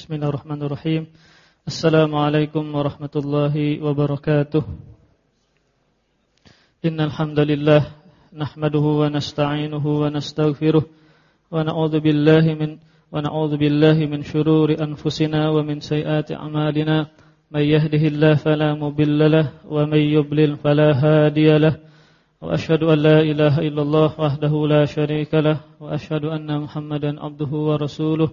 Bismillahirrahmanirrahim. Assalamualaikum warahmatullahi wabarakatuh. Innal hamdalillah nahmaduhu wa nasta'inuhu wa nastaghfiruh wa na'udzu billahi min wa na'udzu billahi min shururi anfusina wa min sayyiati a'malina. May yahdihillahu fala mudilla wa may yudlil fala hadiya. Wa ashadu an la ilaha illallah wahdahu la syarika lah wa ashadu anna Muhammadan abduhu wa rasuluh.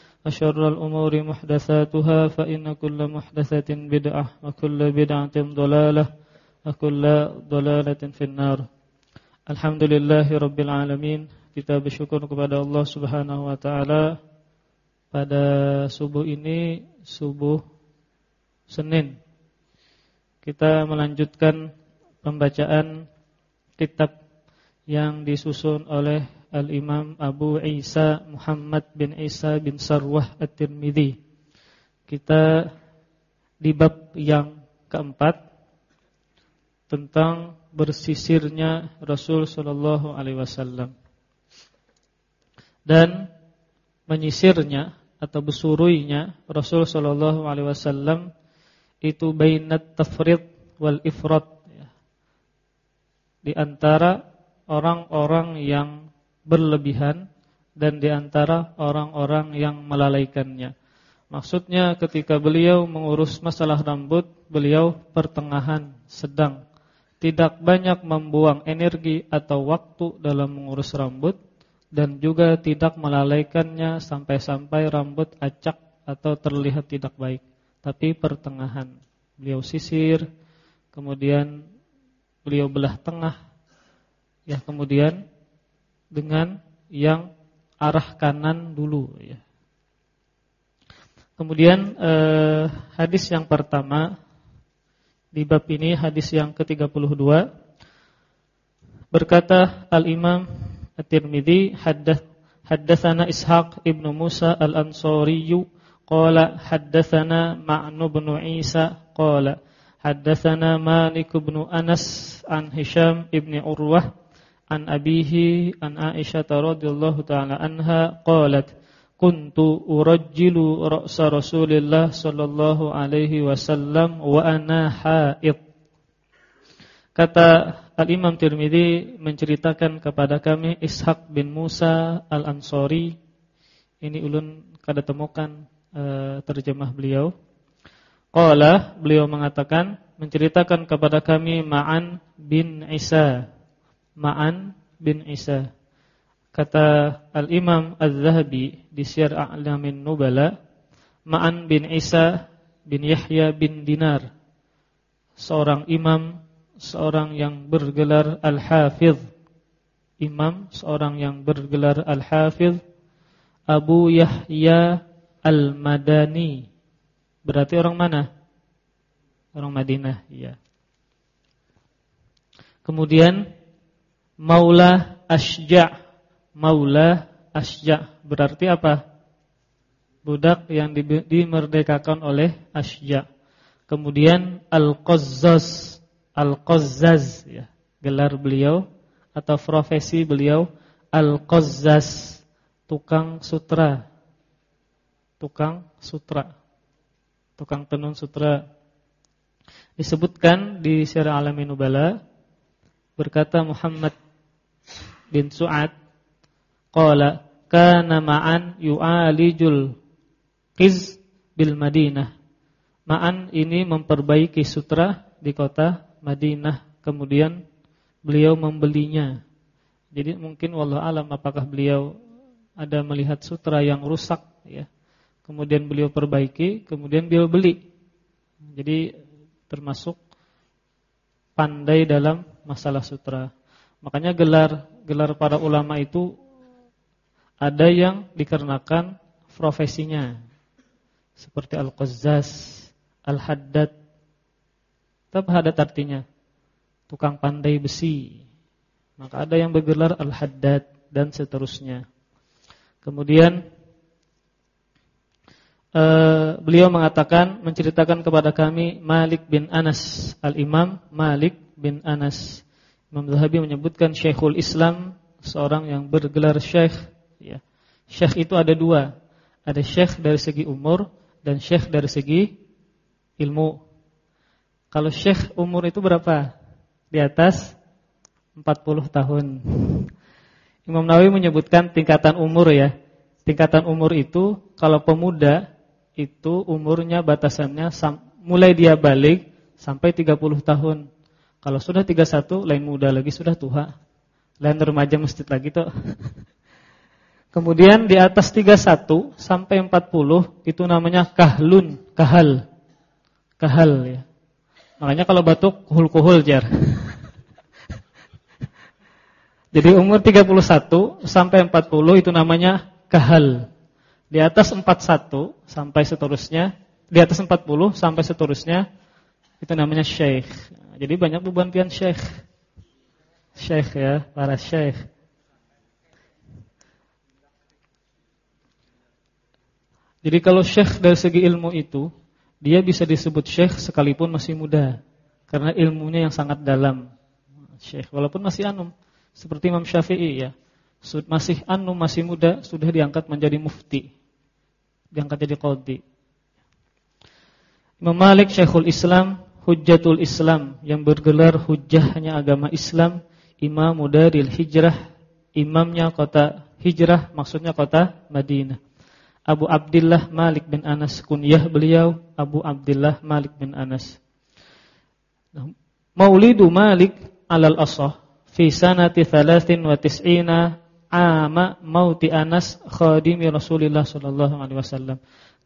أشر الأمور محدثاتها فإن كل محدثة بدعة وكل بدعة ضلالة وكل ضلالة في النار الحمد لله رب العالمين kita bersyukur kepada Allah Subhanahu wa taala pada subuh ini subuh Senin kita melanjutkan pembacaan kitab yang disusun oleh Al-Imam Abu Isa Muhammad bin Isa bin Sarwah At-Tirmidzi. Kita di bab yang keempat tentang bersisirnya Rasul sallallahu alaihi wasallam. Dan menyisirnya atau besuruinya Rasul sallallahu alaihi wasallam itu bainat tafrid wal ifrat ya. Di antara orang-orang yang berlebihan dan di antara orang-orang yang melalaikannya. Maksudnya ketika beliau mengurus masalah rambut, beliau pertengahan, sedang. Tidak banyak membuang energi atau waktu dalam mengurus rambut dan juga tidak melalaikannya sampai-sampai rambut acak atau terlihat tidak baik. Tapi pertengahan. Beliau sisir, kemudian beliau belah tengah. Ya, kemudian dengan yang arah kanan dulu ya. Kemudian eh, hadis yang pertama di bab ini hadis yang ke-32 berkata Al-Imam At-Tirmizi haddath haddatsana Ishaq ibnu Musa Al-Ansari qala haddatsana Ma'nu ibn Isa qala haddatsana Malik ibn Anas an Hisham ibn Urwah an abihi an Aisyah radhiyallahu taala anha qalat kuntu urajjilu ra'sa Rasulillah sallallahu alaihi wasallam wa ana haid. Kata Al-Imam Tirmizi menceritakan kepada kami Ishaq bin Musa Al-Ansari. Ini ulun kada temukan uh, terjemah beliau. Qala beliau mengatakan menceritakan kepada kami Ma'an bin Isa Ma'an bin Isa. Kata Al-Imam Az-Zahabi di Syiar A'lamin Nubala, Ma'an bin Isa bin Yahya bin Dinar, seorang imam, seorang yang bergelar Al-Hafidh. Imam, seorang yang bergelar Al-Hafidh, Abu Yahya Al-Madani. Berarti orang mana? Orang Madinah, iya. Kemudian Maula Asja' Maula Asja' berarti apa? Budak yang dimerdekakan oleh Asja' Kemudian Al-Qazzaz Al-Qazzaz ya, gelar beliau atau profesi beliau Al-Qazzaz tukang sutra. Tukang sutra. Tukang tenun sutra. Disebutkan di Syarah Alamin Nubala berkata Muhammad bin Su'ad qala kana ma'an yu'alijul qiz bil Madinah. Ma'an ini memperbaiki sutra di kota Madinah kemudian beliau membelinya. Jadi mungkin wallah alam apakah beliau ada melihat sutra yang rusak ya. Kemudian beliau perbaiki, kemudian beliau beli. Jadi termasuk pandai dalam masalah sutra. Makanya gelar gelar para ulama itu ada yang dikarenakan profesinya. Seperti Al-Qazzaz, Al-Haddad. Apa haddad artinya? Tukang pandai besi. Maka ada yang bergelar Al-Haddad dan seterusnya. Kemudian uh, beliau mengatakan menceritakan kepada kami Malik bin Anas, Al-Imam Malik bin Anas. Imam Zahabi menyebutkan Syekhul Islam, seorang yang bergelar syekh ya. Syekh itu ada dua. Ada syekh dari segi umur dan syekh dari segi ilmu. Kalau syekh umur itu berapa? Di atas 40 tahun. Imam Nawawi menyebutkan tingkatan umur ya. Tingkatan umur itu kalau pemuda itu umurnya batasannya mulai dia balik sampai 30 tahun. Kalau sudah 31 lain muda lagi sudah tua. Lain remaja masjid lagi tuh. Kemudian di atas 31 sampai 40 itu namanya kahlun, kahal kahal ya. Makanya kalau batuk kuhul-kuhul jar. Jadi umur 31 sampai 40 itu namanya kahal. Di atas 41 sampai seterusnya, di atas 40 sampai seterusnya itu namanya syekh. Jadi banyak bebantian syekh. Syekh ya, para syekh. Jadi kalau syekh dari segi ilmu itu dia bisa disebut syekh sekalipun masih muda karena ilmunya yang sangat dalam. Syekh walaupun masih anum seperti Imam Syafi'i ya. Masih anum masih muda sudah diangkat menjadi mufti. Diangkat jadi qadhi. Imam Malik Syekhul Islam, Hujjatul Islam yang bergelar hujjahnya agama Islam, Imam Mudaril Hijrah, imamnya kota Hijrah maksudnya kota Madinah. Abu Abdullah Malik bin Anas kunyah beliau Abu Abdullah Malik bin Anas. Maulidu Malik alal asah fi sanati 93 ama mauti Anas khadimi Rasulullah sallallahu alaihi wasallam.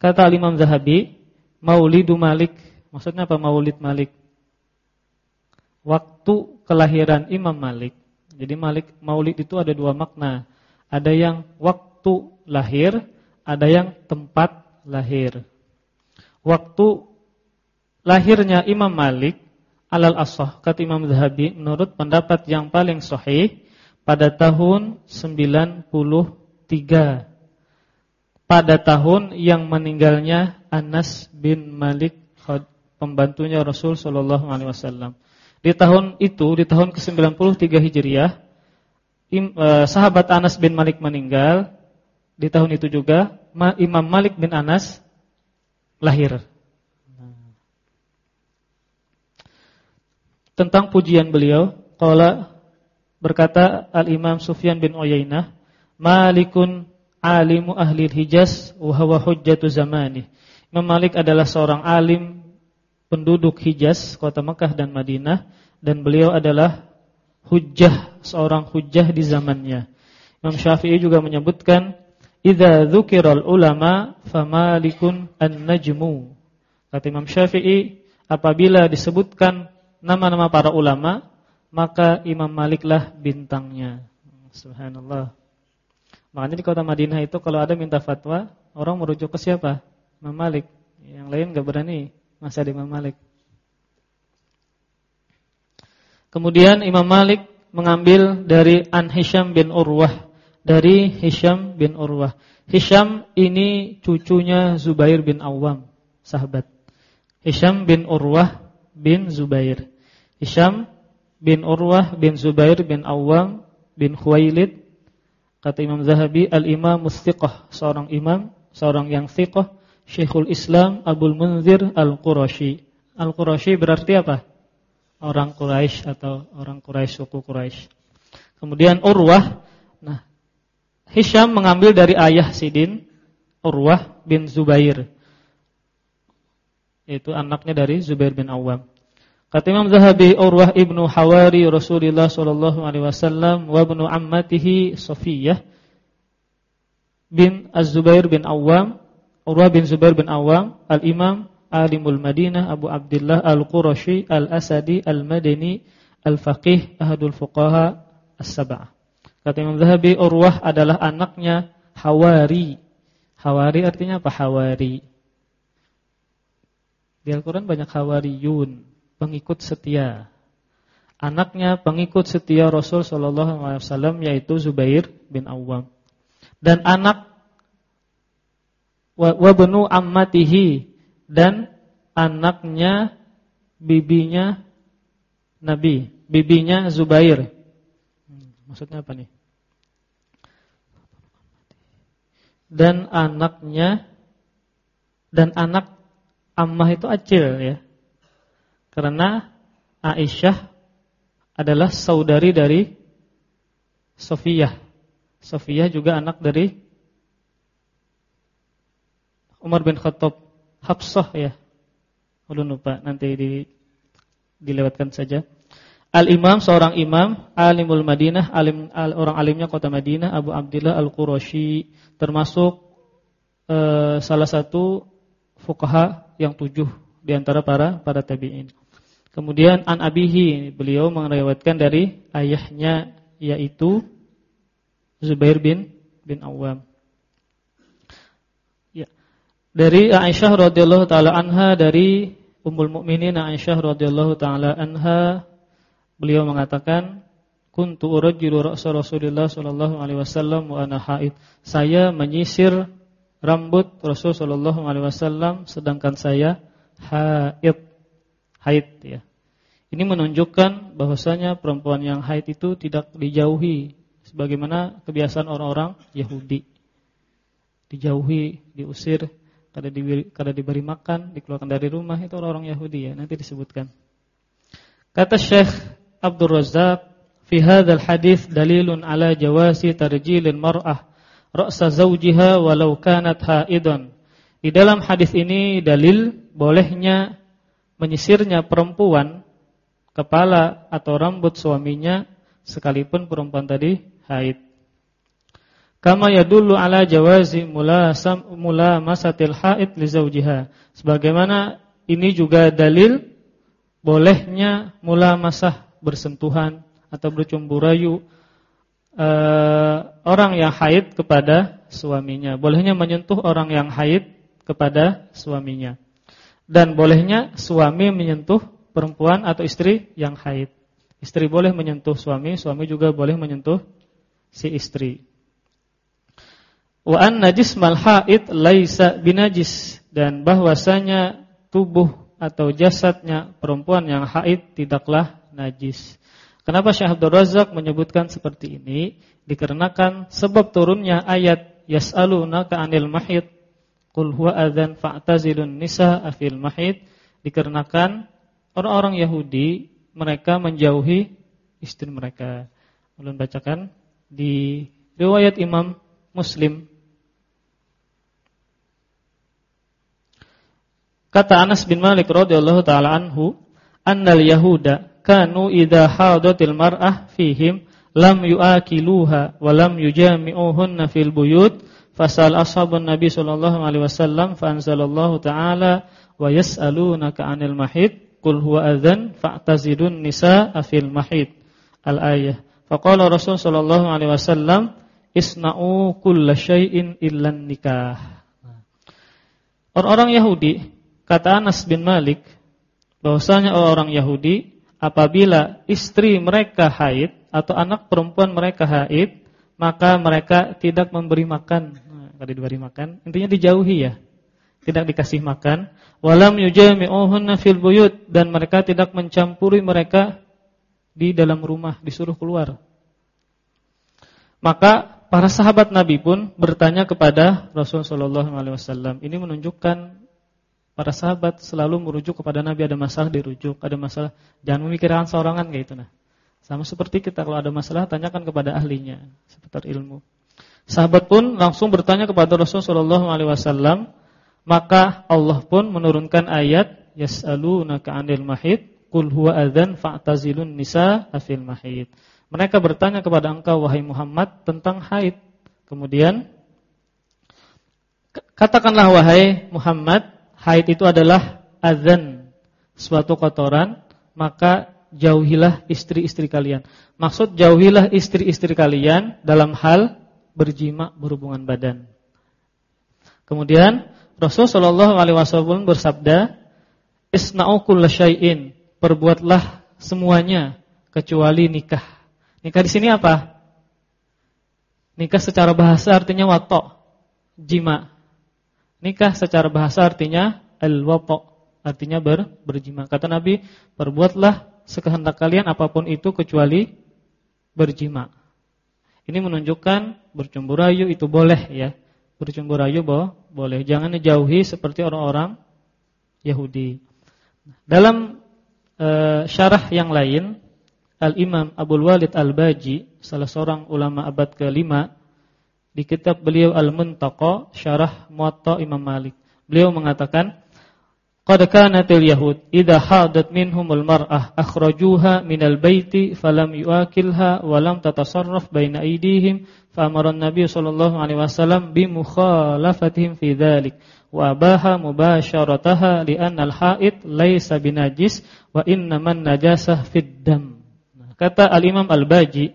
Kata Imam Zahabi, Maulidu Malik, maksudnya apa Maulid Malik? Waktu kelahiran Imam Malik. Jadi Malik Maulid itu ada dua makna. Ada yang waktu lahir, ada yang tempat lahir. Waktu lahirnya Imam Malik alal asah kata Imam Zahabi menurut pendapat yang paling sahih pada tahun 93 pada tahun yang meninggalnya Anas bin Malik pembantunya Rasul sallallahu alaihi wasallam. Di tahun itu di tahun ke-93 Hijriah eh, sahabat Anas bin Malik meninggal di tahun itu juga Imam Malik bin Anas lahir. Tentang pujian beliau, qala berkata Al-Imam Sufyan bin Uyainah, Malikun alimu ahli Hijaz wa huwa hujjatu zamani. Imam Malik adalah seorang alim penduduk Hijaz, kota Mekah dan Madinah dan beliau adalah hujjah, seorang hujjah di zamannya. Imam Syafi'i juga menyebutkan Idza dzukiral ulama famalikun an-najmu. Kata Imam Syafi'i, apabila disebutkan nama-nama para ulama, maka Imam Maliklah bintangnya. Subhanallah. Makanya di kota Madinah itu kalau ada minta fatwa, orang merujuk ke siapa? Imam Malik. Yang lain enggak berani masa Imam Malik. Kemudian Imam Malik mengambil dari An Hisham bin Urwah dari Hisham bin Urwah. Hisham ini cucunya Zubair bin Awam, sahabat. Hisham bin Urwah bin Zubair. Hisham bin Urwah bin Zubair bin Awam bin Khuwailid. Kata Imam Zahabi, al-imam mustiqah, seorang imam, seorang yang thiqah, Syekhul Islam Abul Munzir Al-Qurashi. Al-Qurashi berarti apa? Orang Quraisy atau orang Quraisy suku Quraisy. Kemudian Urwah, nah Hisham mengambil dari ayah Sidin Urwah bin Zubair. Itu anaknya dari Zubair bin Awam. Kata Imam Zahabi Urwah ibnu Hawari Rasulullah sallallahu alaihi wasallam wa ibnu ammatihi Safiyah bin Az-Zubair bin Awam Urwah bin Zubair bin Awam Al-Imam Alimul Madinah Abu Abdullah Al-Qurashi Al-Asadi Al-Madani Al-Faqih Ahadul Fuqaha As-Sab'ah Kata Imam Zahabi Urwah adalah anaknya Hawari Hawari artinya apa? Hawari Di Al-Quran banyak Hawariyun pengikut setia. Anaknya pengikut setia Rasul sallallahu alaihi wasallam yaitu Zubair bin Awam. Dan anak wa, benu ammatihi dan anaknya bibinya Nabi, bibinya Zubair. Hmm, maksudnya apa nih? Dan anaknya dan anak ammah itu acil ya. Karena Aisyah adalah saudari dari Sofiyah. Sofiyah juga anak dari Umar bin Khattab. Hafsah ya. Ulun lupa nanti di, dilewatkan saja. Al-Imam seorang imam alimul Madinah, alim al, orang alimnya kota Madinah Abu Abdullah Al-Qurashi termasuk uh, salah satu fuqaha yang tujuh di antara para para tabi'in. Kemudian an abihi beliau meriwayatkan dari ayahnya yaitu Zubair bin bin Awam. Dari Aisyah radhiyallahu taala anha dari Ummul Mukminin Aisyah radhiyallahu taala anha beliau mengatakan kuntu urajjilu ra'sa Rasulillah sallallahu alaihi wasallam wa ana haid. Saya menyisir rambut Rasul sallallahu alaihi wasallam sedangkan saya haid haid ya. Ini menunjukkan bahwasanya perempuan yang haid itu tidak dijauhi sebagaimana kebiasaan orang-orang Yahudi. Dijauhi, diusir, kada diberi, kada diberi makan, dikeluarkan dari rumah itu orang-orang Yahudi ya, nanti disebutkan. Kata Syekh Abdul Razak, "Fi hadzal hadis dalilun ala jawasi tarjilil mar'ah ra'sa zawjiha walau kanat haidan." Di dalam hadis ini dalil bolehnya menyisirnya perempuan kepala atau rambut suaminya sekalipun perempuan tadi haid. Kama yadullu ala jawazi mula mula masatil haid li zawjiha. Sebagaimana ini juga dalil bolehnya mula masah bersentuhan atau bercumbu rayu uh, orang yang haid kepada suaminya. Bolehnya menyentuh orang yang haid kepada suaminya dan bolehnya suami menyentuh perempuan atau istri yang haid. Istri boleh menyentuh suami, suami juga boleh menyentuh si istri. Wa an najis mal haid laisa binajis dan bahwasanya tubuh atau jasadnya perempuan yang haid tidaklah najis. Kenapa Syekh Abdul Razak menyebutkan seperti ini? Dikarenakan sebab turunnya ayat yas'alunaka 'anil mahid Qul huwa adzan fa'tazilun nisa afil mahid dikarenakan orang-orang Yahudi mereka menjauhi istri mereka. Ulun bacakan di riwayat Imam Muslim Kata Anas bin Malik radhiyallahu taala anhu, "Annal yahuda kanu idza hadatil mar'ah fihim lam yuakiluha wa lam yujami'uhunna fil buyut Fasal ashabun Nabi sallallahu alaihi wasallam fa anzalallahu ta'ala wa yas'alunaka 'anil mahid qul huwa adzan fa'tazidun nisaa fil mahid. Al-ayah. Faqala Rasul sallallahu alaihi wasallam isna'u kulla syai'in illa nikah. Orang-orang Yahudi kata Anas bin Malik bahwasanya orang Yahudi apabila istri mereka haid atau anak perempuan mereka haid maka mereka tidak memberi makan kada diberi makan, intinya dijauhi ya. Tidak dikasih makan, walam yujami'uhunna fil buyut dan mereka tidak mencampuri mereka di dalam rumah, disuruh keluar. Maka para sahabat Nabi pun bertanya kepada Rasul sallallahu alaihi wasallam. Ini menunjukkan para sahabat selalu merujuk kepada Nabi ada masalah dirujuk, ada masalah jangan memikirkan seorangan kayak itu nah. Sama seperti kita kalau ada masalah tanyakan kepada ahlinya seputar ilmu. Sahabat pun langsung bertanya kepada Rasulullah sallallahu alaihi wasallam, maka Allah pun menurunkan ayat yas'alunaka 'anil mahid qul huwa adzan fa'tazilun nisa fil mahid. Mereka bertanya kepada engkau wahai Muhammad tentang haid. Kemudian katakanlah wahai Muhammad, haid itu adalah adzan, suatu kotoran, maka jauhilah istri-istri kalian. Maksud jauhilah istri-istri kalian dalam hal berjima berhubungan badan. Kemudian Rasulullah Shallallahu alaihi wasallam bersabda, "Isna'u syai'in." Perbuatlah semuanya kecuali nikah. Nikah di sini apa? Nikah secara bahasa artinya wato, jima. Nikah secara bahasa artinya al-wato, artinya ber, berjima. Kata Nabi, perbuatlah sekehendak kalian apa pun itu kecuali berjima. Ini menunjukkan bercumbu rayu itu boleh ya. Bercumbu rayu boh, boleh. Jangan dijauhi seperti orang-orang Yahudi. Dalam e, syarah yang lain, Al-Imam Abdul Walid Al-Baji, salah seorang ulama abad ke-5, di kitab beliau Al-Muntaqa, syarah Muwatta Imam Malik. Beliau mengatakan, Qad kanatil yahud idza hadat minhumul mar'ah akhrajuha minal baiti falam yuakilha wa lam tatasarraf baina aydihim fa amara an-nabiy sallallahu alaihi wasallam bi mukhalafatihim fi dhalik wa abaha mubasharataha li anna al-haid laysa binajis wa innaman najasah fid dam. Nah, kata al-Imam Al-Baji,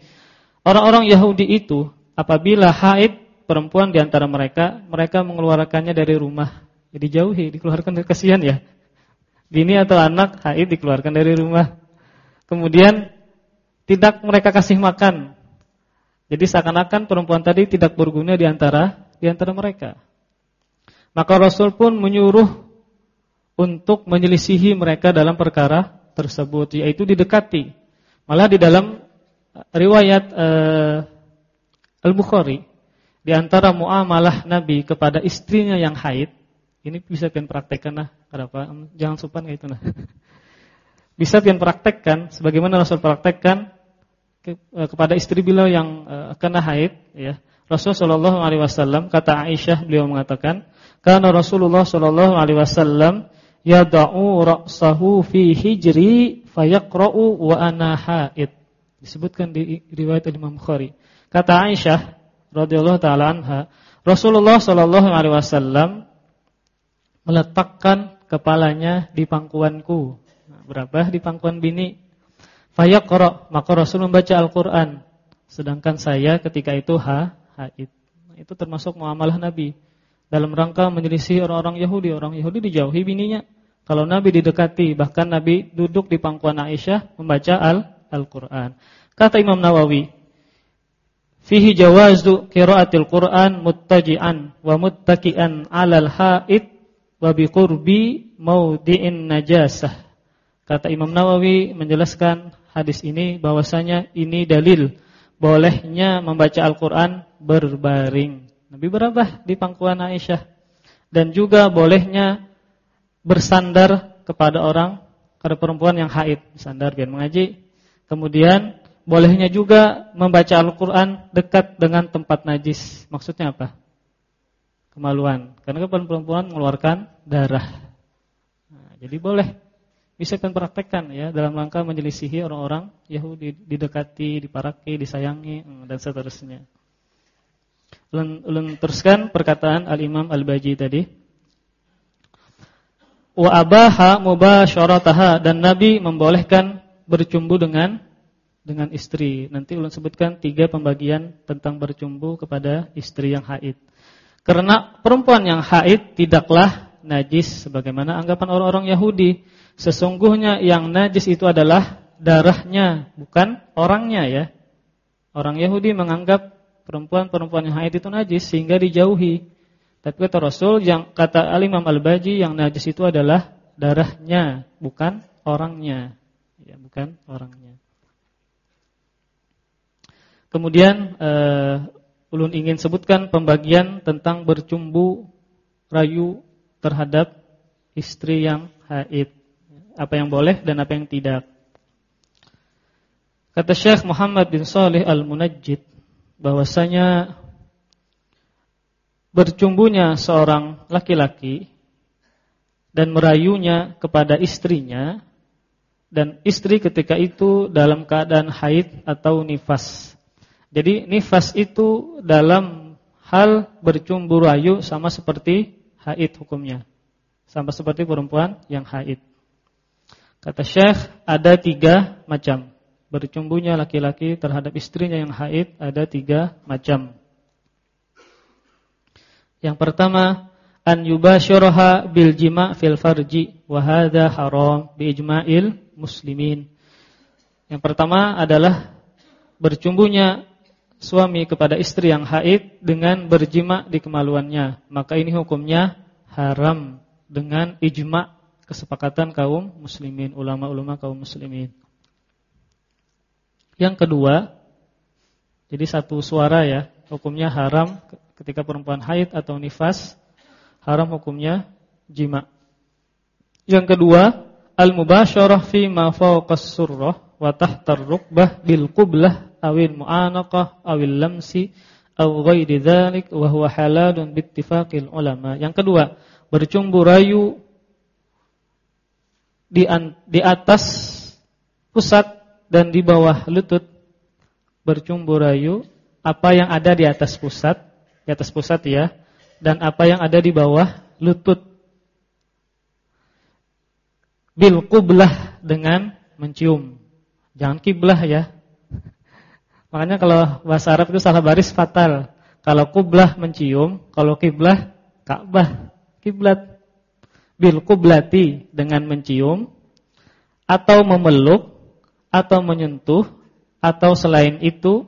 orang-orang Yahudi itu apabila haid perempuan di antara mereka, mereka mengeluarkannya dari rumah Ya dijauhi, dikeluarkan kasihan ya. Bini atau anak haid dikeluarkan dari rumah. Kemudian tidak mereka kasih makan. Jadi seakan-akan perempuan tadi tidak berguna di antara di antara mereka. Maka Rasul pun menyuruh untuk menyelisihi mereka dalam perkara tersebut yaitu didekati. Malah di dalam riwayat uh, Al-Bukhari di antara muamalah Nabi kepada istrinya yang haid ini bisa pian praktekkan nah, kenapa? Jangan sopan kayak itu nah. Bisa pian praktekkan sebagaimana Rasul praktekkan ke, e, kepada istri beliau yang e, kena haid ya. Rasul sallallahu alaihi wasallam kata Aisyah beliau mengatakan, "Kana Rasulullah sallallahu alaihi wasallam yad'u ra'sahu fi hijri fayaqra'u wa ana haid." Disebutkan di riwayat Imam Bukhari. Kata Aisyah radhiyallahu taala anha, Rasulullah sallallahu alaihi wasallam meletakkan kepalanya di pangkuanku. Nah, berapa di pangkuan bini? Fayaqra, maka Rasul membaca Al-Qur'an. Sedangkan saya ketika itu ha, haid. Nah, itu termasuk muamalah Nabi. Dalam rangka menyelisih orang-orang Yahudi, orang Yahudi dijauhi bininya. Kalau Nabi didekati, bahkan Nabi duduk di pangkuan Aisyah membaca Al-Qur'an. Kata Imam Nawawi, fihi jawazu qiraatil Qur'an muttaji'an wa muttaki'an 'alal haid wa biqurbi maudhi'in najasah. Kata Imam Nawawi menjelaskan hadis ini bahwasanya ini dalil bolehnya membaca Al-Qur'an berbaring. Nabi berapa di pangkuan Aisyah dan juga bolehnya bersandar kepada orang kepada perempuan yang haid, bersandar biar mengaji. Kemudian bolehnya juga membaca Al-Qur'an dekat dengan tempat najis. Maksudnya apa? kemaluan. Karena kan perempuan mengeluarkan darah. Nah, jadi boleh bisa kan praktekkan ya dalam rangka menjelisihi orang-orang Yahudi didekati, diparaki, disayangi hmm, dan seterusnya. Ulun teruskan perkataan Al-Imam Al-Baji tadi. Wa abaha mubasyarataha dan Nabi membolehkan bercumbu dengan dengan istri. Nanti ulun sebutkan tiga pembagian tentang bercumbu kepada istri yang haid. Karena perempuan yang haid tidaklah najis sebagaimana anggapan orang-orang Yahudi. Sesungguhnya yang najis itu adalah darahnya, bukan orangnya ya. Orang Yahudi menganggap perempuan-perempuan yang haid itu najis sehingga dijauhi. Tapi kata Rasul yang kata Al-Imam Al-Baji yang najis itu adalah darahnya, bukan orangnya. Ya, bukan orangnya. Kemudian eh, ulun ingin sebutkan pembagian tentang bercumbu rayu terhadap istri yang haid. Apa yang boleh dan apa yang tidak. Kata Syekh Muhammad bin Saleh Al-Munajjid bahwasanya bercumbunya seorang laki-laki dan merayunya kepada istrinya dan istri ketika itu dalam keadaan haid atau nifas. Jadi nifas itu dalam hal bercumbu rayu sama seperti haid hukumnya. Sama seperti perempuan yang haid. Kata Syekh ada tiga macam. Bercumbunya laki-laki terhadap istrinya yang haid ada tiga macam. Yang pertama an yubashiraha bil jima' fil farji wa hadha haram bi ijma'il muslimin. Yang pertama adalah bercumbunya suami kepada istri yang haid dengan berjima di kemaluannya. Maka ini hukumnya haram dengan ijma' kesepakatan kaum muslimin, ulama-ulama kaum muslimin. Yang kedua, jadi satu suara ya, hukumnya haram ketika perempuan haid atau nifas, haram hukumnya jima. Yang kedua, al-mubasyarah fi ma fawqas surrah wa tahtar rukbah bil qublah awil mu'anaqah awil lamsi aw ghairi dzalik wa huwa halalun bittifaqil ulama. Yang kedua, bercumbu rayu di di atas pusat dan di bawah lutut bercumbu rayu apa yang ada di atas pusat, di atas pusat ya, dan apa yang ada di bawah lutut bil qublah dengan mencium. Jangan kiblah ya. Makanya kalau bahasa Arab itu salah baris fatal. Kalau kublah mencium, kalau kiblah Ka'bah, kiblat. Bil kublati dengan mencium atau memeluk atau menyentuh atau selain itu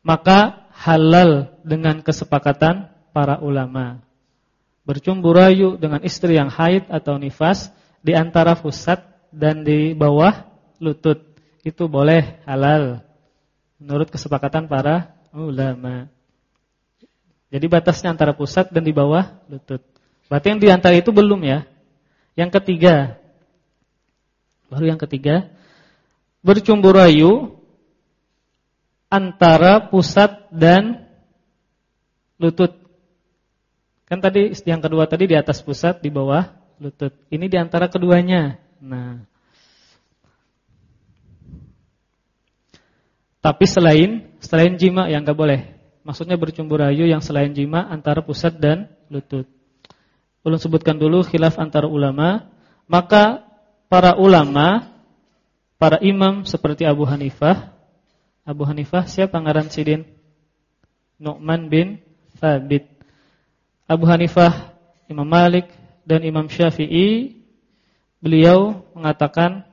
maka halal dengan kesepakatan para ulama. Bercumbu rayu dengan istri yang haid atau nifas di antara pusat dan di bawah lutut. Itu boleh halal menurut kesepakatan para ulama. Jadi batasnya antara pusat dan di bawah lutut. Berarti yang di antara itu belum ya. Yang ketiga. Baru yang ketiga. Bercumbu rayu antara pusat dan lutut. Kan tadi yang kedua tadi di atas pusat, di bawah lutut. Ini di antara keduanya. Nah. Tapi selain selain jima yang enggak boleh. Maksudnya bercumbu rayu yang selain jima antara pusat dan lutut. Ulun sebutkan dulu khilaf antara ulama, maka para ulama, para imam seperti Abu Hanifah, Abu Hanifah siapa ngaran sidin? Nu'man bin Thabit. Abu Hanifah, Imam Malik dan Imam Syafi'i beliau mengatakan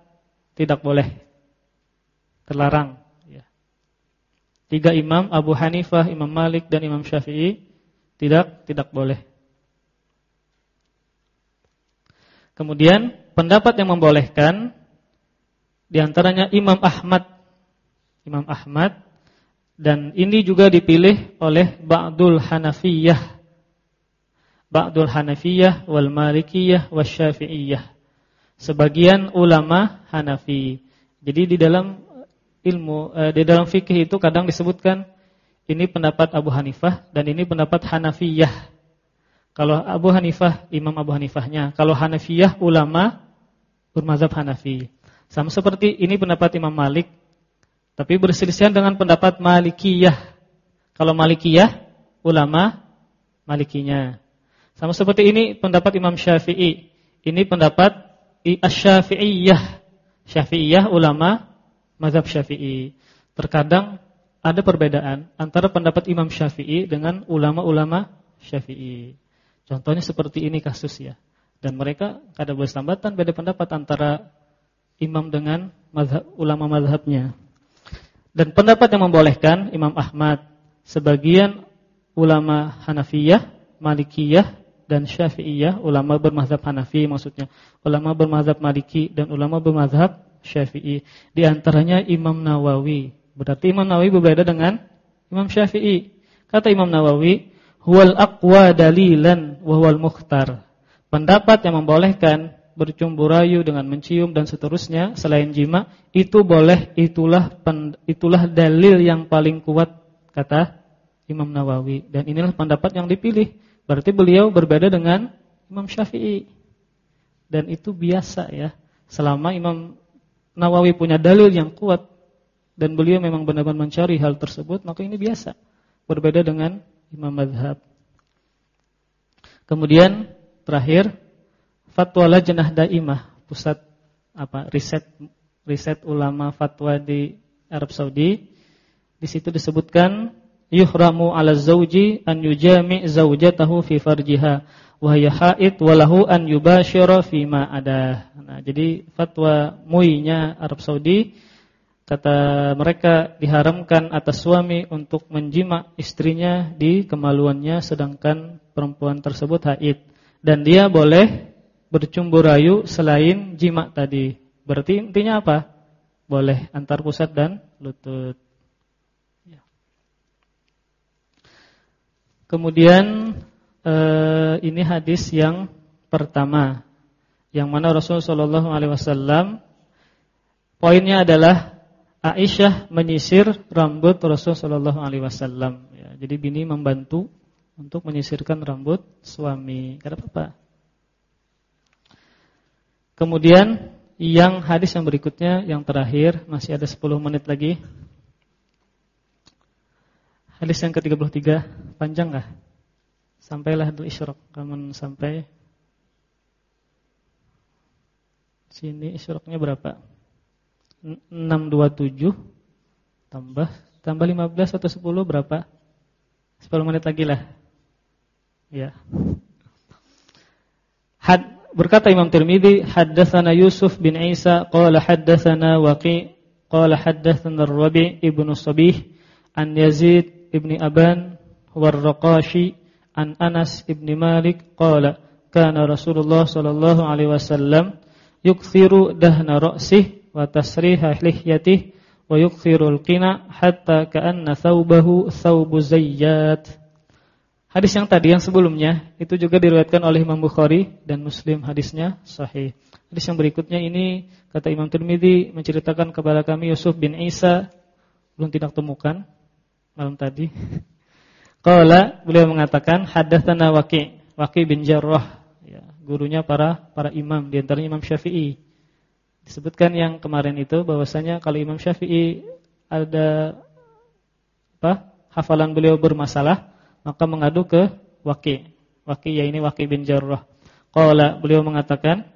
tidak boleh terlarang. Tiga imam Abu Hanifah, Imam Malik dan Imam Syafi'i tidak tidak boleh. Kemudian pendapat yang membolehkan di antaranya Imam Ahmad Imam Ahmad dan ini juga dipilih oleh Ba'dul Hanafiyah Ba'dul Hanafiyah wal Malikiyah Syafi'iyah. Sebagian ulama Hanafi. Jadi di dalam ilmu eh, di dalam fikih itu kadang disebutkan ini pendapat Abu Hanifah dan ini pendapat Hanafiyah. Kalau Abu Hanifah Imam Abu Hanifahnya, kalau Hanafiyah ulama bermazhab Hanafi. Sama seperti ini pendapat Imam Malik tapi berselisihan dengan pendapat Malikiyah. Kalau Malikiyah ulama Malikinya. Sama seperti ini pendapat Imam Syafi'i. Ini pendapat Asy-Syafi'iyah. Syafi'iyah ulama mazhab Syafi'i. Terkadang ada perbedaan antara pendapat Imam Syafi'i dengan ulama-ulama Syafi'i. Contohnya seperti ini kasus ya. Dan mereka kadang berselambatan beda pendapat antara imam dengan mazhab, ulama mazhabnya. Dan pendapat yang membolehkan Imam Ahmad, sebagian ulama Hanafiyah, Malikiyah dan Syafi'iyah, ulama bermazhab Hanafi maksudnya, ulama bermazhab Maliki dan ulama bermazhab Syafi'i. Di antaranya Imam Nawawi. Berarti Imam Nawawi berbeda dengan Imam Syafi'i. Kata Imam Nawawi, huwal aqwa dalilan wa huwal mukhtar. Pendapat yang membolehkan bercumbu rayu dengan mencium dan seterusnya selain jima itu boleh itulah itulah dalil yang paling kuat kata Imam Nawawi dan inilah pendapat yang dipilih Berarti beliau berbeda dengan Imam Syafi'i. Dan itu biasa ya. Selama Imam Nawawi punya dalil yang kuat dan beliau memang benar-benar mencari hal tersebut, maka ini biasa. Berbeda dengan imam madhab. Kemudian terakhir fatwa lajnah daimah, pusat apa riset riset ulama fatwa di Arab Saudi. Di situ disebutkan yuhramu ala zauji an yujami zaujatahu fi farjiha wa hiya haid wa lahu an yubashira fi ma ada. Nah, jadi fatwa MUI-nya Arab Saudi kata mereka diharamkan atas suami untuk menjima istrinya di kemaluannya sedangkan perempuan tersebut haid dan dia boleh bercumbu rayu selain jima tadi. Berarti intinya apa? Boleh antar pusat dan lutut. Kemudian eh, ini hadis yang pertama, yang mana Rasulullah Wasallam poinnya adalah Aisyah menyisir rambut Rasulullah Wasallam. Ya, jadi bini membantu untuk menyisirkan rambut suami. Karena apa? Kemudian yang hadis yang berikutnya yang terakhir masih ada 10 menit lagi. Hadis yang ke-33 panjang enggak? Sampailah dulu isyraq. Kamu sampai sini isyraqnya berapa? 627 tambah tambah 15 atau 10 berapa? 10 menit lagi lah. Ya. Had berkata Imam Tirmizi, haddatsana Yusuf bin Isa qala haddatsana Waqi qala haddatsana Rabi' ibnu Sabih an Yazid ibni Aban warraqashi an Anas ibni Malik qala kana Rasulullah sallallahu alaihi wasallam yukthiru dahna ra'sih wa tasriha lihyatihi wa yukthiru al-qina hatta ka'anna thawbahu thawbu zayyat Hadis yang tadi yang sebelumnya itu juga diriwayatkan oleh Imam Bukhari dan Muslim hadisnya sahih. Hadis yang berikutnya ini kata Imam Tirmizi menceritakan kepada kami Yusuf bin Isa belum tidak temukan malam tadi. Qala beliau mengatakan hadatsana Waqi, Waqi bin Jarrah, ya, gurunya para para imam di antaranya Imam Syafi'i. Disebutkan yang kemarin itu bahwasanya kalau Imam Syafi'i ada apa? hafalan beliau bermasalah, maka mengadu ke Waqi. Waqi ya ini Waqi bin Jarrah. Qala beliau mengatakan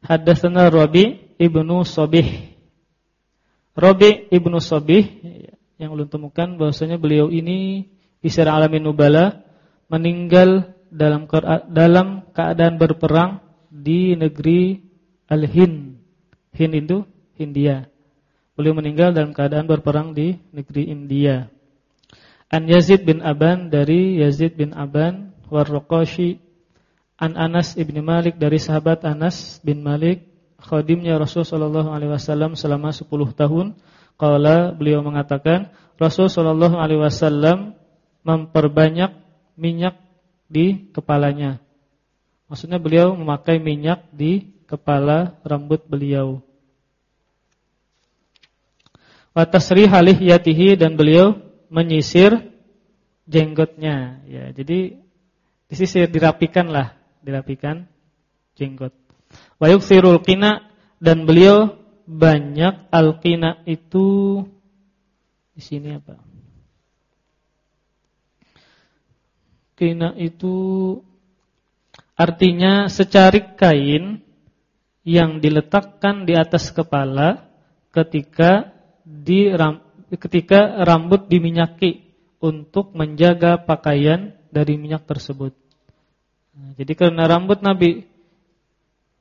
hadatsana Rabi ibnu Sabih. Rabi ibnu Sabih yang ulun temukan bahwasanya beliau ini di Sirah Alamin Nubala meninggal dalam dalam keadaan berperang di negeri Al-Hind. Hind itu India. Beliau meninggal dalam keadaan berperang di negeri India. An Yazid bin Aban dari Yazid bin Aban Warraqashi An Anas ibn Malik dari sahabat Anas bin Malik khadimnya Rasulullah SAW selama 10 tahun Qala beliau mengatakan Rasul sallallahu alaihi wasallam memperbanyak minyak di kepalanya. Maksudnya beliau memakai minyak di kepala rambut beliau. Wa tasrih yatihi dan beliau menyisir jenggotnya. Ya, jadi disisir dirapikanlah, dirapikan jenggot. Wa yuksirul qina dan beliau banyak alqina itu di sini apa? Qina itu artinya secarik kain yang diletakkan di atas kepala ketika di ketika rambut diminyaki untuk menjaga pakaian dari minyak tersebut. Jadi karena rambut Nabi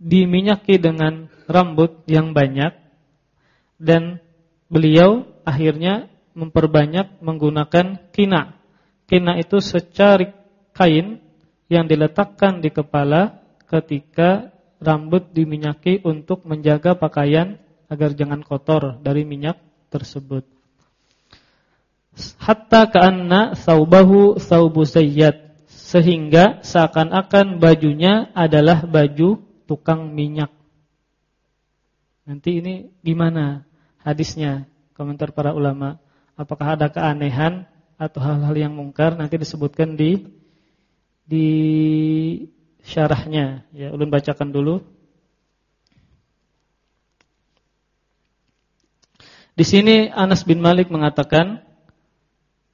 diminyaki dengan rambut yang banyak dan beliau akhirnya memperbanyak menggunakan kina. Kina itu secarik kain yang diletakkan di kepala ketika rambut diminyaki untuk menjaga pakaian agar jangan kotor dari minyak tersebut. Hatta ka'anna saubahu saubu sayyad sehingga seakan-akan bajunya adalah baju tukang minyak. Nanti ini gimana hadisnya? Komentar para ulama. Apakah ada keanehan atau hal-hal yang mungkar? Nanti disebutkan di di syarahnya. Ya, ulun bacakan dulu. Di sini Anas bin Malik mengatakan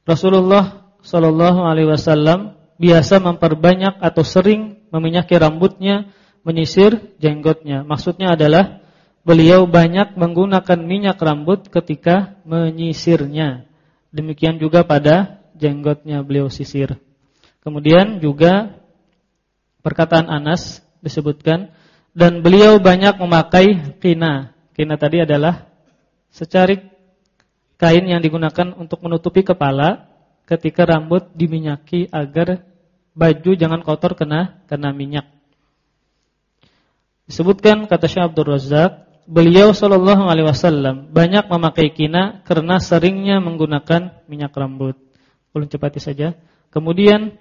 Rasulullah Shallallahu alaihi wasallam biasa memperbanyak atau sering meminyaki rambutnya, menyisir jenggotnya. Maksudnya adalah beliau banyak menggunakan minyak rambut ketika menyisirnya. Demikian juga pada jenggotnya beliau sisir. Kemudian juga perkataan Anas disebutkan dan beliau banyak memakai kina. Kina tadi adalah secarik kain yang digunakan untuk menutupi kepala ketika rambut diminyaki agar baju jangan kotor kena kena minyak. Disebutkan kata Syekh Abdul Razak, beliau sallallahu alaihi wasallam banyak memakai kina karena seringnya menggunakan minyak rambut. Ulun cepati saja. Kemudian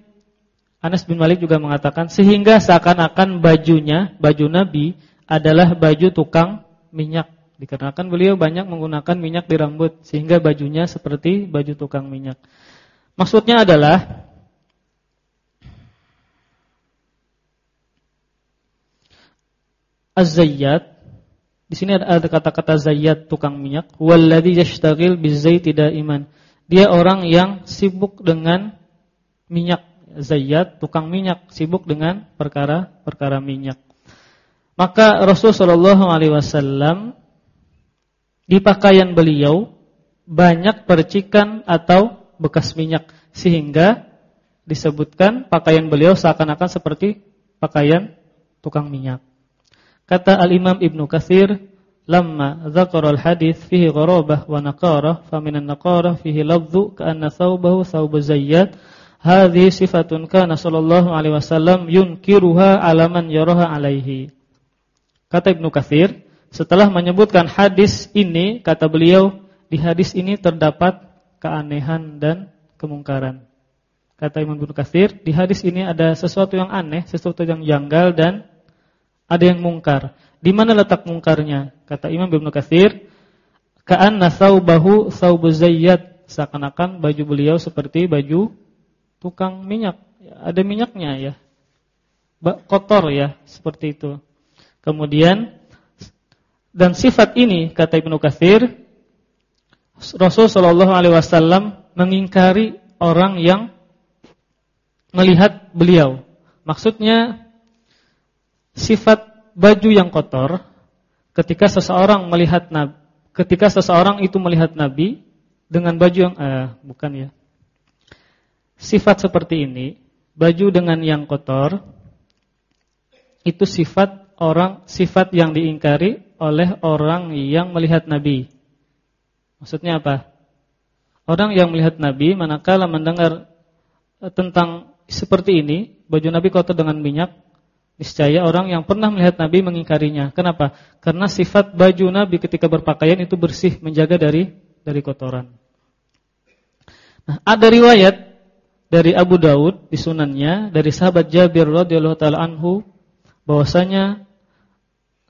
Anas bin Malik juga mengatakan sehingga seakan-akan bajunya, baju Nabi adalah baju tukang minyak. Dikarenakan beliau banyak menggunakan minyak di rambut sehingga bajunya seperti baju tukang minyak. Maksudnya adalah Az-zayyat di sini ada kata-kata zayyat tukang minyak walladzi yashtaghil bizaiti iman. Dia orang yang sibuk dengan minyak zayyat tukang minyak sibuk dengan perkara-perkara minyak. Maka Rasulullah sallallahu alaihi wasallam di pakaian beliau banyak percikan atau bekas minyak sehingga disebutkan pakaian beliau seakan-akan seperti pakaian tukang minyak. Kata Al-Imam Ibnu Katsir, "Lamma dzakara al-hadits fihi gharabah wa naqarah, fa min an-naqarah fihi lafdhu ka'anna thawbahu thawbu zayyat." Hadhihi sifatun kana sallallahu alaihi wasallam yunkiruha ala man yaraha alaihi. Kata Ibnu Katsir, setelah menyebutkan hadis ini, kata beliau, di hadis ini terdapat keanehan dan kemungkaran. Kata Imam Ibnu Katsir, di hadis ini ada sesuatu yang aneh, sesuatu yang janggal dan ada yang mungkar. Di mana letak mungkarnya? Kata Imam Ibnu Katsir, ka'anna thawbahu thawbu zayyat, seakan-akan baju beliau seperti baju tukang minyak. Ada minyaknya ya. Kotor ya, seperti itu. Kemudian dan sifat ini kata Ibnu Katsir Rasul Shallallahu Alaihi Wasallam mengingkari orang yang melihat beliau. Maksudnya sifat baju yang kotor ketika seseorang melihat nabi, ketika seseorang itu melihat nabi dengan baju yang eh, bukan ya. Sifat seperti ini, baju dengan yang kotor itu sifat orang sifat yang diingkari oleh orang yang melihat nabi. Maksudnya apa? Orang yang melihat Nabi manakala mendengar eh, tentang seperti ini, baju Nabi kotor dengan minyak, niscaya orang yang pernah melihat Nabi mengingkarinya. Kenapa? Karena sifat baju Nabi ketika berpakaian itu bersih, menjaga dari dari kotoran. Nah, ada riwayat dari Abu Daud di sunannya dari sahabat Jabir radhiyallahu taala anhu bahwasanya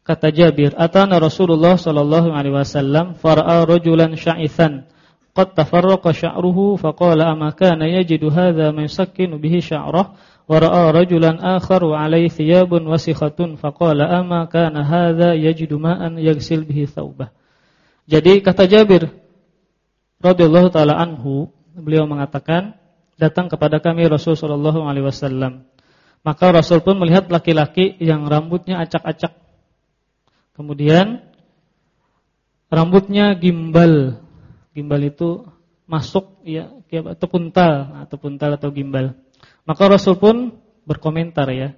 Kata Jabir, "Atana Rasulullah sallallahu alaihi wasallam fara'a rajulan sya'ithan qad tafarraqa sya'ruhu faqala ama kana yajidu hadha ma yusakkinu bihi sya'rah rajulan akhar wa alaihi thiyabun wasikhatun faqala ama kana hadha yajidu ma'an yaghsil bihi thawbah." Jadi kata Jabir radhiyallahu taala anhu, beliau mengatakan, datang kepada kami Rasul sallallahu alaihi wasallam. Maka Rasul pun melihat laki-laki yang rambutnya acak-acak Kemudian rambutnya gimbal. Gimbal itu masuk ya atau puntal atau puntal atau gimbal. Maka Rasul pun berkomentar ya.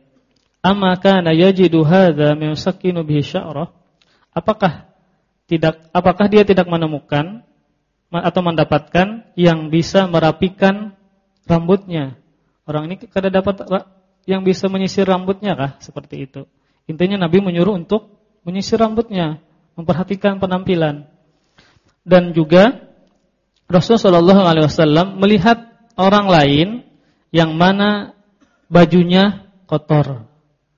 Amma kana yajidu hadza min sakinu bihi sya'rah? Apakah tidak apakah dia tidak menemukan atau mendapatkan yang bisa merapikan rambutnya? Orang ini kada dapat yang bisa menyisir rambutnya kah? Seperti itu. Intinya Nabi menyuruh untuk menyisir rambutnya, memperhatikan penampilan. Dan juga Rasulullah SAW melihat orang lain yang mana bajunya kotor.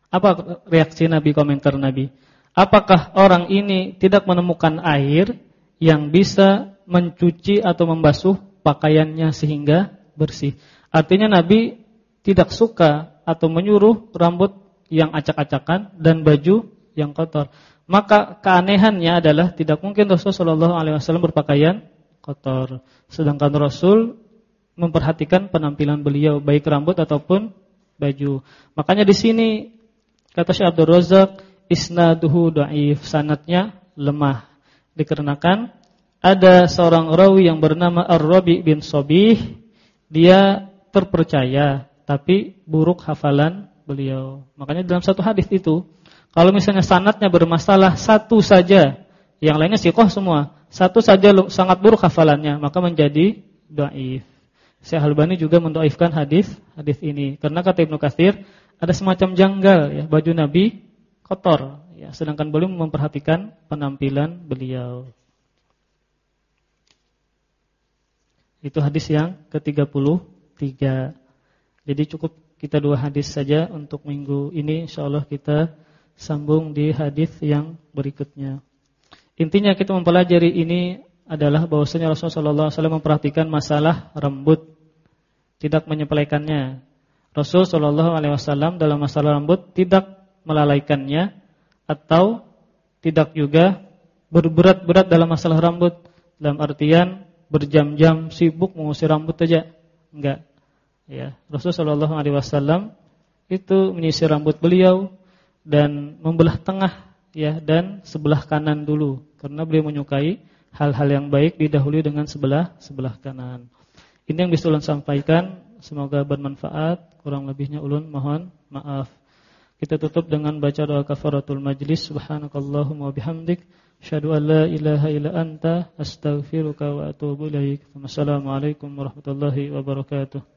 Apa reaksi Nabi, komentar Nabi? Apakah orang ini tidak menemukan air yang bisa mencuci atau membasuh pakaiannya sehingga bersih? Artinya Nabi tidak suka atau menyuruh rambut yang acak-acakan dan baju yang kotor. Maka keanehannya adalah tidak mungkin Rasul Shallallahu alaihi wasallam berpakaian kotor. Sedangkan Rasul memperhatikan penampilan beliau baik rambut ataupun baju. Makanya di sini kata Syekh Abdul Razak isnaduhu dhaif, sanatnya lemah. Dikarenakan ada seorang rawi yang bernama Ar-Rabi bin Sobih, dia terpercaya tapi buruk hafalan beliau. Makanya dalam satu hadis itu kalau misalnya sanatnya bermasalah satu saja, yang lainnya sikoh semua, satu saja sangat buruk hafalannya, maka menjadi dhaif. Syekh Albani juga mendoaifkan hadis hadis ini karena kata Ibnu Katsir ada semacam janggal ya baju Nabi kotor ya sedangkan belum memperhatikan penampilan beliau. Itu hadis yang ke-33. Jadi cukup kita dua hadis saja untuk minggu ini insyaallah kita sambung di hadis yang berikutnya. Intinya kita mempelajari ini adalah bahwasanya Rasulullah SAW memperhatikan masalah rambut, tidak menyepelekannya. Rasul Shallallahu Alaihi Wasallam dalam masalah rambut tidak melalaikannya atau tidak juga berberat-berat dalam masalah rambut dalam artian berjam-jam sibuk mengusir rambut saja enggak ya Rasul Shallallahu Alaihi Wasallam itu menyisir rambut beliau dan membelah tengah ya dan sebelah kanan dulu karena beliau menyukai hal-hal yang baik didahului dengan sebelah sebelah kanan. Ini yang bisa ulun sampaikan, semoga bermanfaat. Kurang lebihnya ulun mohon maaf. Kita tutup dengan baca doa kafaratul majlis. Subhanakallahumma bihamdik asyhadu an la ilaha illa anta astaghfiruka wa atubu ilaik. Wassalamualaikum warahmatullahi wabarakatuh.